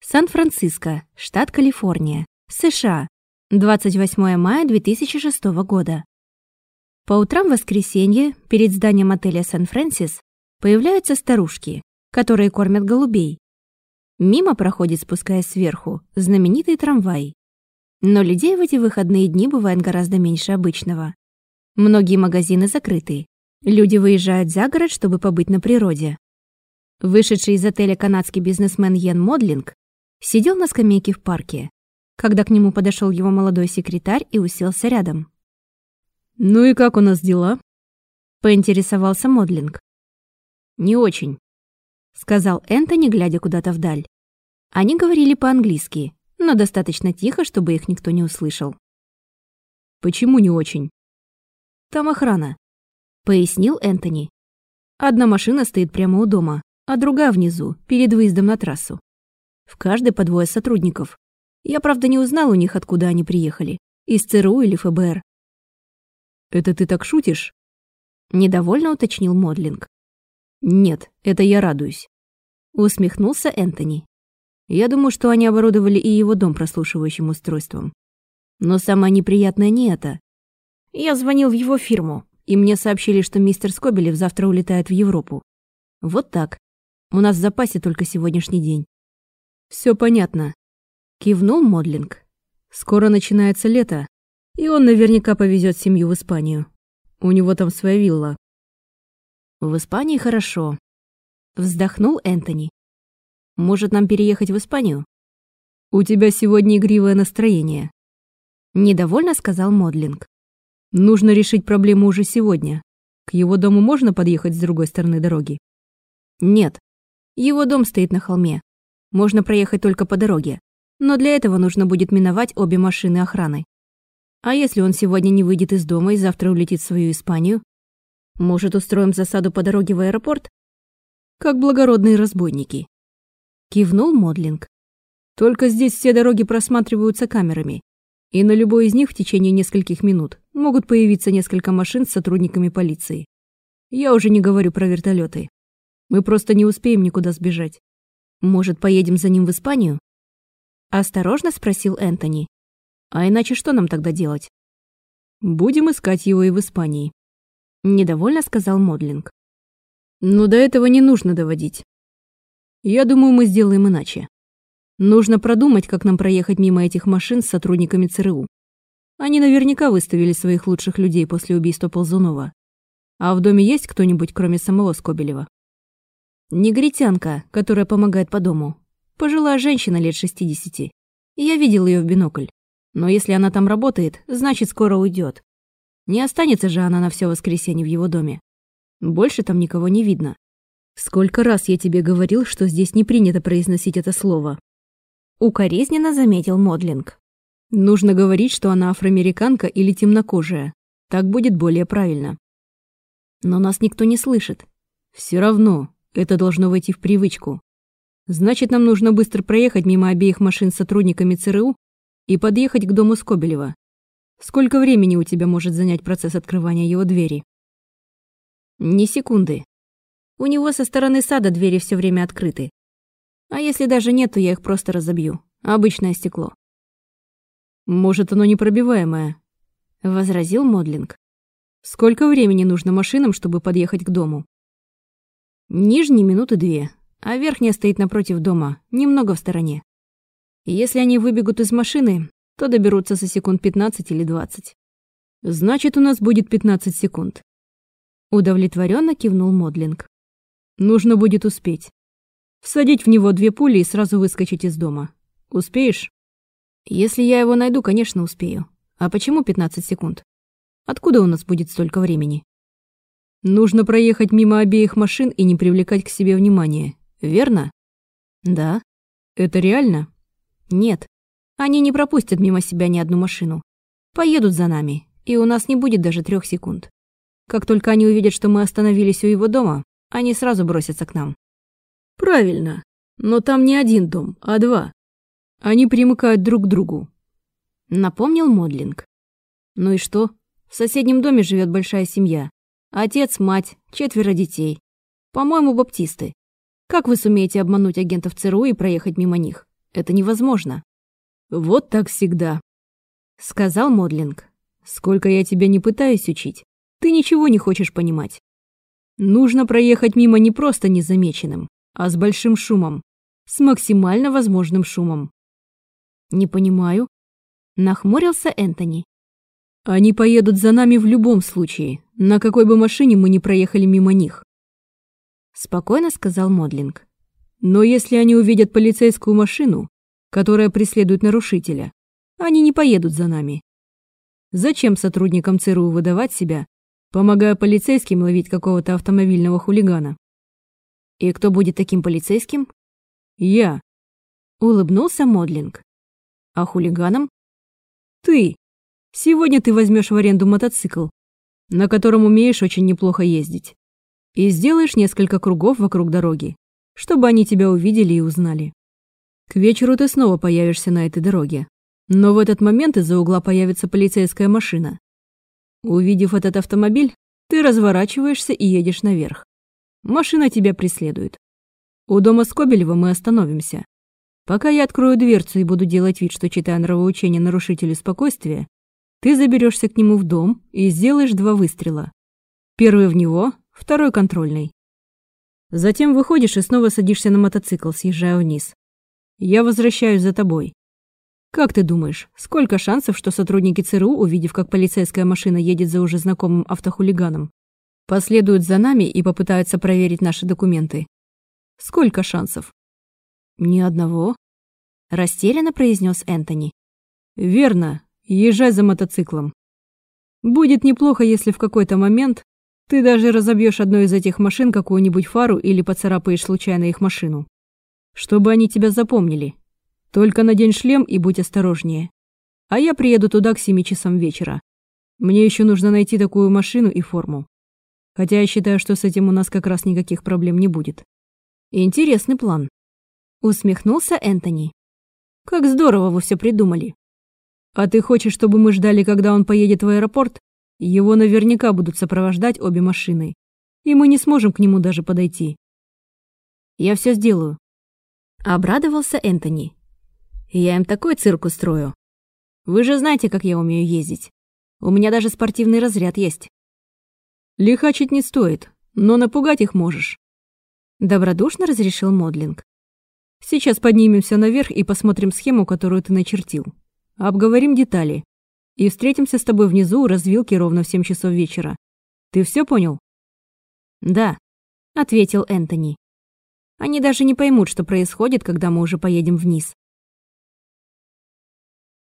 Сан-Франциско, штат Калифорния, США. 28 мая 2006 года. По утрам в воскресенье перед зданием отеля «Сан-Фрэнсис» появляются старушки, которые кормят голубей. Мимо проходит, спускаясь сверху, знаменитый трамвай. Но людей в эти выходные дни бывает гораздо меньше обычного. Многие магазины закрыты. Люди выезжают за город, чтобы побыть на природе. Вышедший из отеля канадский бизнесмен Йен Модлинг сидел на скамейке в парке, когда к нему подошел его молодой секретарь и уселся рядом. «Ну и как у нас дела?» — поинтересовался Модлинг. «Не очень», — сказал Энтони, глядя куда-то вдаль. Они говорили по-английски, но достаточно тихо, чтобы их никто не услышал. «Почему не очень?» «Там охрана», — пояснил Энтони. «Одна машина стоит прямо у дома, а другая внизу, перед выездом на трассу. В каждой по двое сотрудников. Я, правда, не узнал у них, откуда они приехали. Из ЦРУ или ФБР. «Это ты так шутишь?» Недовольно уточнил Модлинг. «Нет, это я радуюсь», — усмехнулся Энтони. «Я думаю, что они оборудовали и его дом прослушивающим устройством. Но самое неприятное не это. Я звонил в его фирму, и мне сообщили, что мистер Скобелев завтра улетает в Европу. Вот так. У нас в запасе только сегодняшний день. Все понятно. Кивнул Модлинг. Скоро начинается лето, и он наверняка повезет семью в Испанию. У него там своя вилла. В Испании хорошо. Вздохнул Энтони. Может, нам переехать в Испанию? У тебя сегодня игривое настроение. Недовольно сказал Модлинг. Нужно решить проблему уже сегодня. К его дому можно подъехать с другой стороны дороги? Нет. Его дом стоит на холме. Можно проехать только по дороге. Но для этого нужно будет миновать обе машины охраны. А если он сегодня не выйдет из дома и завтра улетит в свою Испанию? Может, устроим засаду по дороге в аэропорт? Как благородные разбойники. Кивнул Модлинг. Только здесь все дороги просматриваются камерами. И на любой из них в течение нескольких минут могут появиться несколько машин с сотрудниками полиции. Я уже не говорю про вертолеты. Мы просто не успеем никуда сбежать. Может, поедем за ним в Испанию? Осторожно спросил Энтони. А иначе что нам тогда делать? Будем искать его и в Испании. Недовольно сказал Модлинг. Но до этого не нужно доводить. Я думаю, мы сделаем иначе. Нужно продумать, как нам проехать мимо этих машин с сотрудниками ЦРУ. Они наверняка выставили своих лучших людей после убийства Ползунова. А в доме есть кто-нибудь, кроме самого Скобелева? Негритянка, которая помогает по дому. Пожилая женщина лет 60. Я видел ее в бинокль. Но если она там работает, значит, скоро уйдет. Не останется же она на все воскресенье в его доме. Больше там никого не видно. Сколько раз я тебе говорил, что здесь не принято произносить это слово. Укоризненно заметил Модлинг. Нужно говорить, что она афроамериканка или темнокожая. Так будет более правильно. Но нас никто не слышит. Все равно, это должно войти в привычку. Значит, нам нужно быстро проехать мимо обеих машин с сотрудниками ЦРУ и подъехать к дому Скобелева. Сколько времени у тебя может занять процесс открывания его двери? Ни секунды. У него со стороны сада двери все время открыты. А если даже нет, то я их просто разобью. Обычное стекло. Может, оно непробиваемое, возразил Модлинг. Сколько времени нужно машинам, чтобы подъехать к дому? Нижние минуты две, а верхняя стоит напротив дома, немного в стороне. Если они выбегут из машины, то доберутся за секунд 15 или 20. Значит, у нас будет 15 секунд. Удовлетворенно кивнул Модлинг. Нужно будет успеть. Всадить в него две пули и сразу выскочить из дома. Успеешь? Если я его найду, конечно, успею. А почему 15 секунд? Откуда у нас будет столько времени? Нужно проехать мимо обеих машин и не привлекать к себе внимания, верно? Да. Это реально? Нет. Они не пропустят мимо себя ни одну машину. Поедут за нами, и у нас не будет даже трех секунд. Как только они увидят, что мы остановились у его дома, они сразу бросятся к нам. Правильно. Но там не один дом, а два. Они примыкают друг к другу. Напомнил Модлинг. Ну и что? В соседнем доме живет большая семья. Отец, мать, четверо детей. По-моему, баптисты. Как вы сумеете обмануть агентов ЦРУ и проехать мимо них? Это невозможно. Вот так всегда, сказал Модлинг. Сколько я тебя не пытаюсь учить, ты ничего не хочешь понимать. Нужно проехать мимо не просто незамеченным, а с большим шумом, с максимально возможным шумом. Не понимаю, нахмурился Энтони. Они поедут за нами в любом случае, на какой бы машине мы ни проехали мимо них. Спокойно сказал Модлинг. Но если они увидят полицейскую машину, которая преследует нарушителя, они не поедут за нами. Зачем сотрудникам ЦРУ выдавать себя, помогая полицейским ловить какого-то автомобильного хулигана? И кто будет таким полицейским? Я. Улыбнулся Модлинг. А хулиганом? Ты. Сегодня ты возьмешь в аренду мотоцикл, на котором умеешь очень неплохо ездить, и сделаешь несколько кругов вокруг дороги, чтобы они тебя увидели и узнали. К вечеру ты снова появишься на этой дороге. Но в этот момент из-за угла появится полицейская машина. Увидев этот автомобиль, ты разворачиваешься и едешь наверх. Машина тебя преследует. У дома Скобелева мы остановимся. Пока я открою дверцу и буду делать вид, что читаю нравоучение нарушителю спокойствия, ты заберешься к нему в дом и сделаешь два выстрела. Первый в него, второй контрольный. Затем выходишь и снова садишься на мотоцикл, съезжая вниз. Я возвращаюсь за тобой. Как ты думаешь, сколько шансов, что сотрудники ЦРУ, увидев, как полицейская машина едет за уже знакомым автохулиганом, последуют за нами и попытаются проверить наши документы? Сколько шансов? Ни одного. Растерянно произнес Энтони. Верно. Езжай за мотоциклом. Будет неплохо, если в какой-то момент ты даже разобьешь одну из этих машин какую-нибудь фару или поцарапаешь случайно их машину. Чтобы они тебя запомнили. Только надень шлем и будь осторожнее. А я приеду туда к семи часам вечера. Мне еще нужно найти такую машину и форму. Хотя я считаю, что с этим у нас как раз никаких проблем не будет. Интересный план. Усмехнулся Энтони. Как здорово вы все придумали. А ты хочешь, чтобы мы ждали, когда он поедет в аэропорт? Его наверняка будут сопровождать обе машины, и мы не сможем к нему даже подойти. Я все сделаю. Обрадовался Энтони. Я им такой цирк устрою. Вы же знаете, как я умею ездить. У меня даже спортивный разряд есть. Лихачить не стоит, но напугать их можешь. Добродушно разрешил Модлинг. Сейчас поднимемся наверх и посмотрим схему, которую ты начертил. Обговорим детали и встретимся с тобой внизу у развилки ровно в семь часов вечера. Ты все понял?» «Да», — ответил Энтони. «Они даже не поймут, что происходит, когда мы уже поедем вниз.